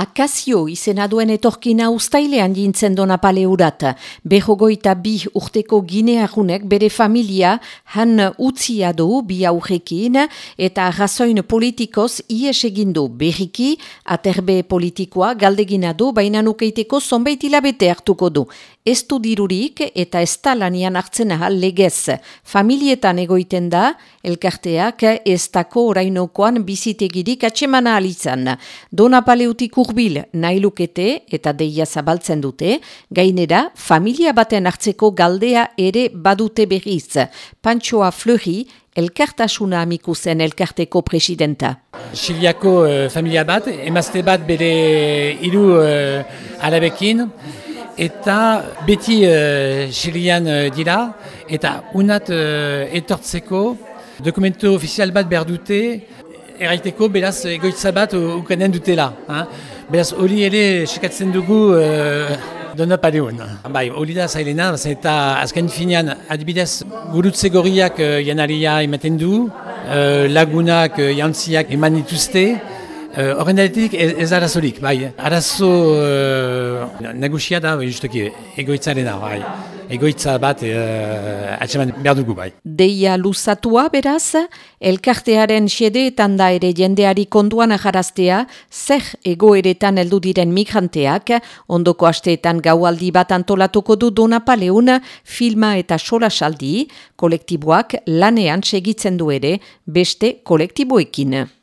Akazio izena duen etorkina ustailean jintzen dona paleurat. Behogoita bi urteko ginearunek bere familia han utzia du bi aurrekin eta razoin politikoz ies egindu berriki, aterbe politikoa galdegina du baina nukeiteko zonbait hilabete hartuko du. Ez du dirurik eta ez talanian hartzen ahal legez. Familietan egoiten da, elkarteak ez dako orainokoan bizitegirik atsemana alitzan. Dona paleutik urbil nahi lukete eta deia zabaltzen dute, gainera familia baten hartzeko galdea ere badute berriz. Pantsoa Fleury, elkartasuna amiku zen elkarteko presidenta. Siliako uh, familia bat, emazte bat bere hiru uh, arabekin, eta beti uh, dira, eta unat uh, etortzeko dokumento ofizial bat behar dute, erraiteko beraz egoitza bat ukanen dutela. Beraz, hori ere sekatzen dugu uh, dona pareun. Bai, hori da zailena, eta azken finean adibidez gurutze gorriak uh, janaria ematen du, uh, lagunak uh, jantziak eman dituzte, Horren uh, ez, ez arazorik, bai. Arazo uh, nagusia da, justuki, egoitzarena, bai egoitza bat e, atseman behar dugu bai. Deia luzatua beraz, elkartearen xedeetan da ere jendeari konduan aharaztea, zer egoeretan heldu diren migranteak, ondoko asteetan gaualdi bat antolatuko du Dona Paleun, filma eta sola saldi, kolektiboak lanean segitzen du ere beste kolektiboekin.